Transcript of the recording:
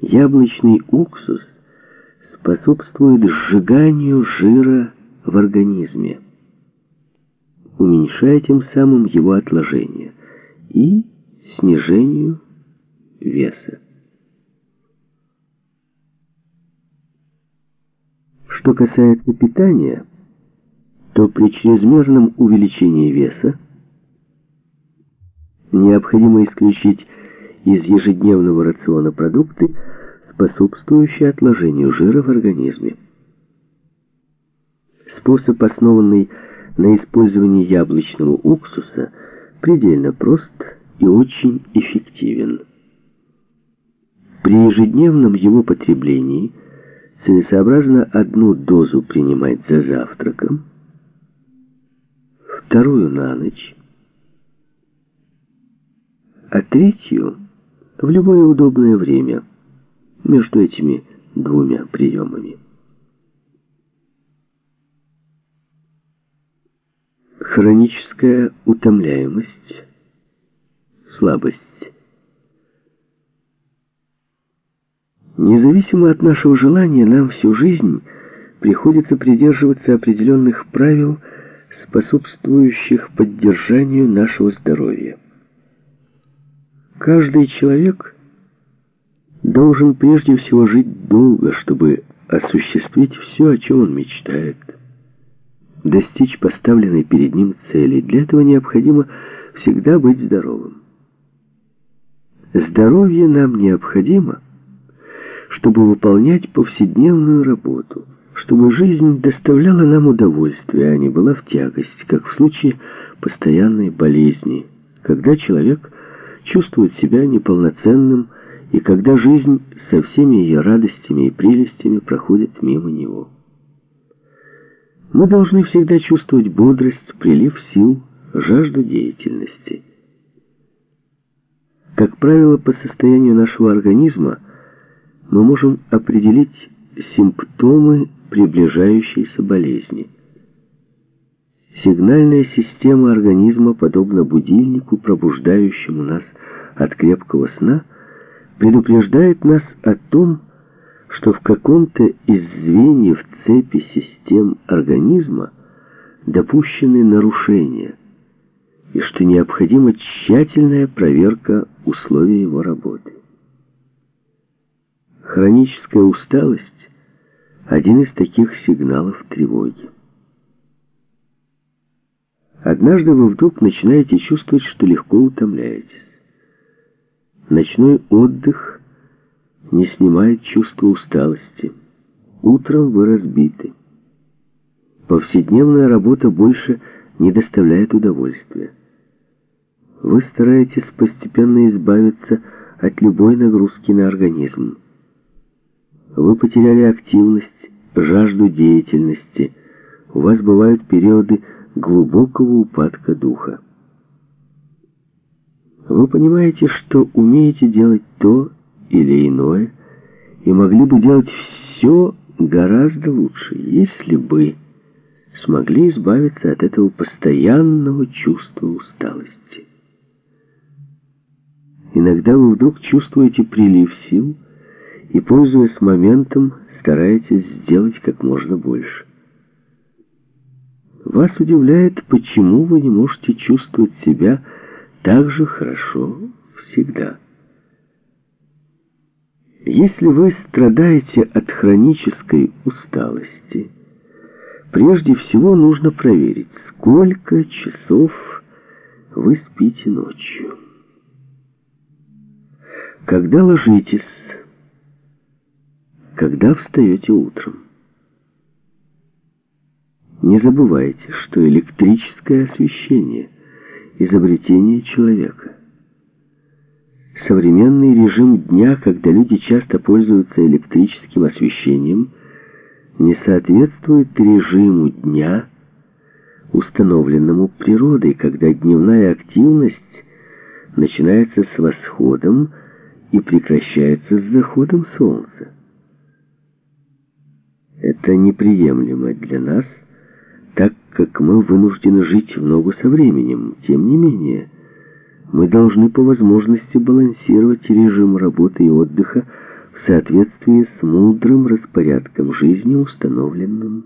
Яблочный уксус способствует сжиганию жира в организме, уменьшая тем самым его отложение и снижению веса. Что касается питания, то при чрезмерном увеличении веса необходимо исключить из ежедневного рациона продукты, способствующие отложению жира в организме. Способ, основанный на использовании яблочного уксуса, предельно прост и очень эффективен. При ежедневном его потреблении целесообразно одну дозу принимать за завтраком, вторую на ночь, а третью в любое удобное время между этими двумя приемами. Хроническая утомляемость, слабость. Независимо от нашего желания, нам всю жизнь приходится придерживаться определенных правил, способствующих поддержанию нашего здоровья. Каждый человек должен прежде всего жить долго, чтобы осуществить все, о чем он мечтает, достичь поставленной перед ним цели. Для этого необходимо всегда быть здоровым. Здоровье нам необходимо, чтобы выполнять повседневную работу, чтобы жизнь доставляла нам удовольствие, а не была в тягость, как в случае постоянной болезни, когда человек чувствует себя неполноценным, и когда жизнь со всеми ее радостями и прелестями проходит мимо него. Мы должны всегда чувствовать бодрость, прилив сил, жажду деятельности. Как правило, по состоянию нашего организма мы можем определить симптомы приближающейся болезни. Сигнальная система организма, подобно будильнику, пробуждающему нас от крепкого сна, предупреждает нас о том, что в каком-то из звеньев цепи систем организма допущены нарушения, и что необходима тщательная проверка условий его работы. Хроническая усталость – один из таких сигналов тревоги. Однажды вы вдруг начинаете чувствовать, что легко утомляетесь. Ночной отдых не снимает чувство усталости. Утром вы разбиты. Повседневная работа больше не доставляет удовольствия. Вы стараетесь постепенно избавиться от любой нагрузки на организм. Вы потеряли активность, жажду деятельности. У вас бывают периоды глубокого упадка духа. Вы понимаете, что умеете делать то или иное, и могли бы делать все гораздо лучше, если бы смогли избавиться от этого постоянного чувства усталости. Иногда вы вдруг чувствуете прилив сил и, пользуясь моментом, стараетесь сделать как можно больше. Вас удивляет, почему вы не можете чувствовать себя так же хорошо всегда. Если вы страдаете от хронической усталости, прежде всего нужно проверить, сколько часов вы спите ночью. Когда ложитесь, когда встаете утром. Не забывайте, что электрическое освещение – изобретение человека. Современный режим дня, когда люди часто пользуются электрическим освещением, не соответствует режиму дня, установленному природой, когда дневная активность начинается с восходом и прекращается с заходом солнца. Это неприемлемо для нас – так как мы вынуждены жить в ногу со временем. Тем не менее, мы должны по возможности балансировать режим работы и отдыха в соответствии с мудрым распорядком жизни, установленным